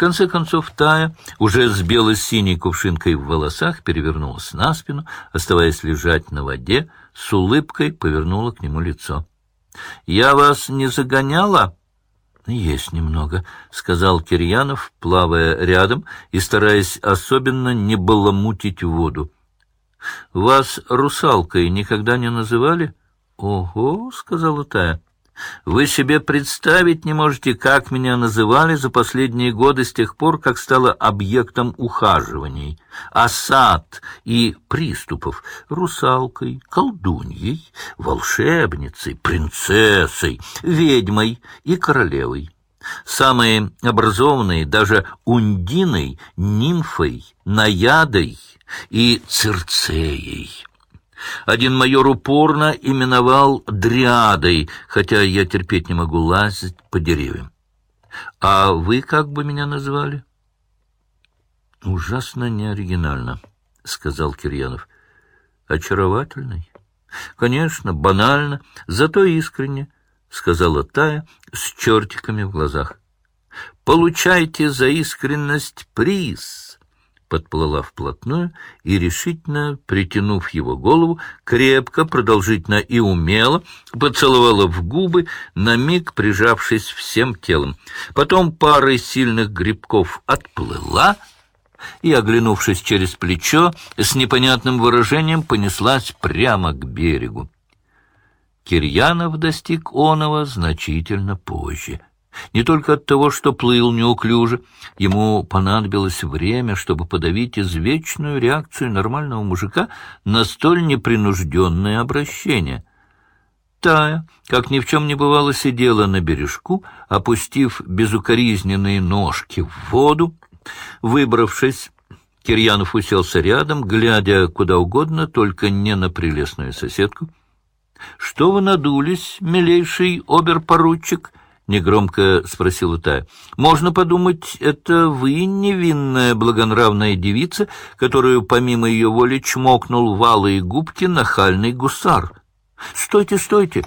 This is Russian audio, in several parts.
конце концов Тая, уже с бело-синей кувшинкой в волосах, перевернулась на спину, оставаясь лежать на воде, с улыбкой повернула к нему лицо. — Я вас не загоняла? — Есть немного, — сказал Кирьянов, плавая рядом и стараясь особенно не баламутить воду. — Вас русалкой никогда не называли? — Ого, — сказала Тая. Вы себе представить не можете, как меня называли за последние годы с тех пор, как стала объектом ухаживаний, осад и приступов, русалкой, колдуньей, волшебницей, принцессой, ведьмой и королевой. Самые образованные даже ундиной, нимфой, наядой и цирцеей. Один майор упорно именовал дриадой, хотя я терпеть не могу лазить по деревьям. А вы как бы меня назвали? Ужасно неоригинально, — сказал Кирьянов. Очаровательный? Конечно, банально, зато искренне, — сказала Тая с чертиками в глазах. Получайте за искренность приз подплыла вплотную и, решительно притянув его голову, крепко, продолжительно и умело поцеловала в губы, на миг прижавшись всем телом. Потом парой сильных грибков отплыла и, оглянувшись через плечо, с непонятным выражением понеслась прямо к берегу. Кирьянов достиг оного значительно позже — не только от того, что плыл неуклюже, ему понадобилось время, чтобы подавить извечную реакцию нормального мужика на столь непринужденное обращение. Тая, как ни в чем не бывало, сидела на бережку, опустив безукоризненные ножки в воду. Выбравшись, Кирьянов уселся рядом, глядя куда угодно, только не на прелестную соседку. — Что вы надулись, милейший оберпоручик? Негромко спросила та. Можно подумать, это вы невинная благонравная девица, которую помимо ее воли чмокнул валые губки нахальный гусар. Стойте, стойте.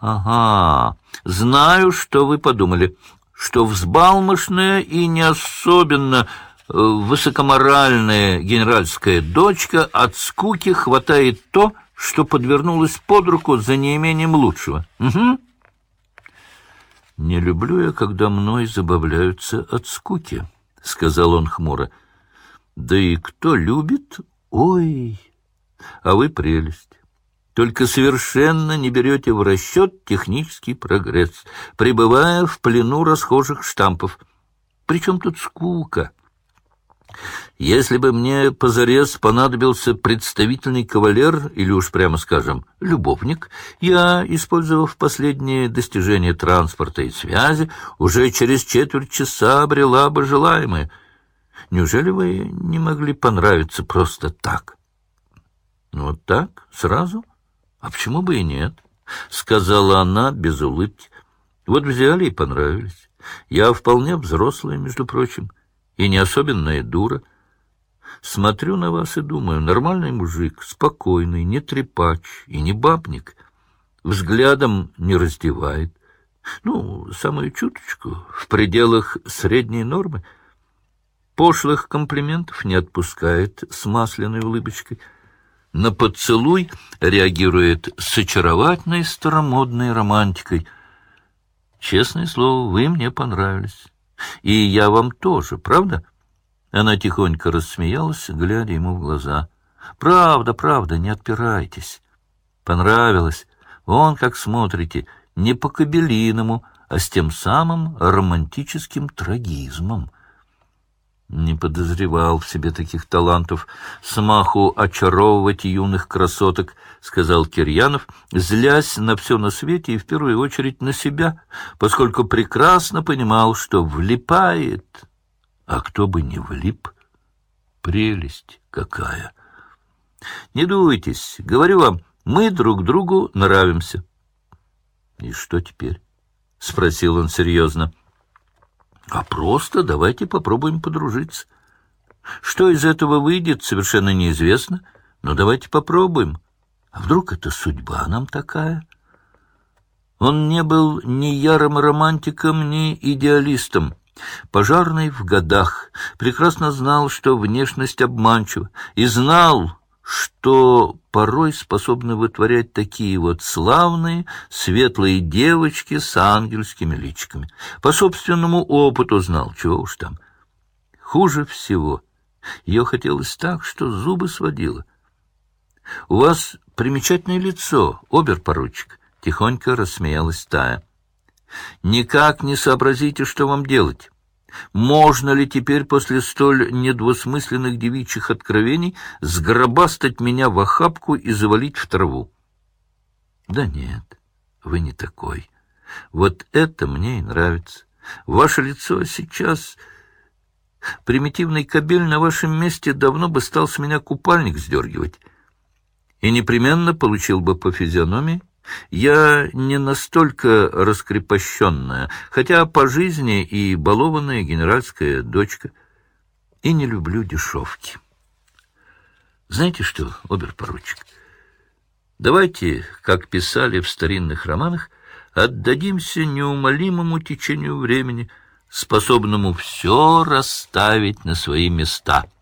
Ага, знаю, что вы подумали, что взбалмошная и не особенно э, высокоморальная генеральская дочка от скуки хватает то, что подвернулось под руку за неимением лучшего. Угу. «Не люблю я, когда мной забавляются от скуки», — сказал он хмуро. «Да и кто любит? Ой! А вы прелесть. Только совершенно не берете в расчет технический прогресс, пребывая в плену расхожих штампов. Причем тут скука?» Если бы мне позарез понадобился представительный кавалер, или уж прямо скажем, любовник, я, использовав последние достижения транспорта и связи, уже через четверть часа обрела бы желаемое. Неужели вы не могли понравиться просто так? Ну, вот так, сразу? А почему бы и нет? — сказала она без улыбки. Вот взяли и понравились. Я вполне взрослая, между прочим, и не особенная дура. Смотрю на вас и думаю, нормальный мужик, спокойный, не трепач и не бабник, взглядом не раздевает. Ну, самую чуточку, в пределах средней нормы. Пошлых комплиментов не отпускает с масляной улыбочкой. На поцелуй реагирует с очаровательной старомодной романтикой. Честное слово, вы мне понравились. И я вам тоже, правда? Она тихонько рассмеялась, глядя ему в глаза. «Правда, правда, не отпирайтесь. Понравилось. Вон как смотрите, не по-кабелиному, а с тем самым романтическим трагизмом». Не подозревал в себе таких талантов смаху очаровывать юных красоток, — сказал Кирьянов, злясь на все на свете и в первую очередь на себя, поскольку прекрасно понимал, что влипает а кто бы не влип? Прелесть какая! Не дуйтесь, говорю вам, мы друг другу нравимся. И что теперь? — спросил он серьезно. — А просто давайте попробуем подружиться. Что из этого выйдет, совершенно неизвестно, но давайте попробуем. А вдруг это судьба нам такая? Он не был ни ярым романтиком, ни идеалистом — Пожарный в годах прекрасно знал, что внешность обманчива, и знал, что порой способны вытворять такие вот славные, светлые девочки с ангельскими личиками. По собственному опыту знал, чего уж там. Хуже всего. Ее хотелось так, что зубы сводило. — У вас примечательное лицо, обер-поручик, — тихонько рассмеялась Тая. — Никак не сообразите, что вам делать. Можно ли теперь после столь недвусмысленных девичьих откровений сгробастать меня в охапку и завалить в траву? Да нет, вы не такой. Вот это мне и нравится. Ваше лицо сейчас... Примитивный кобель на вашем месте давно бы стал с меня купальник сдергивать и непременно получил бы по физиономии я не настолько раскрепощенная, хотя по жизни и балованная генеральская дочка, и не люблю дешевки. Знаете что, оберпоручик, давайте, как писали в старинных романах, отдадимся неумолимому течению времени, способному все расставить на свои места —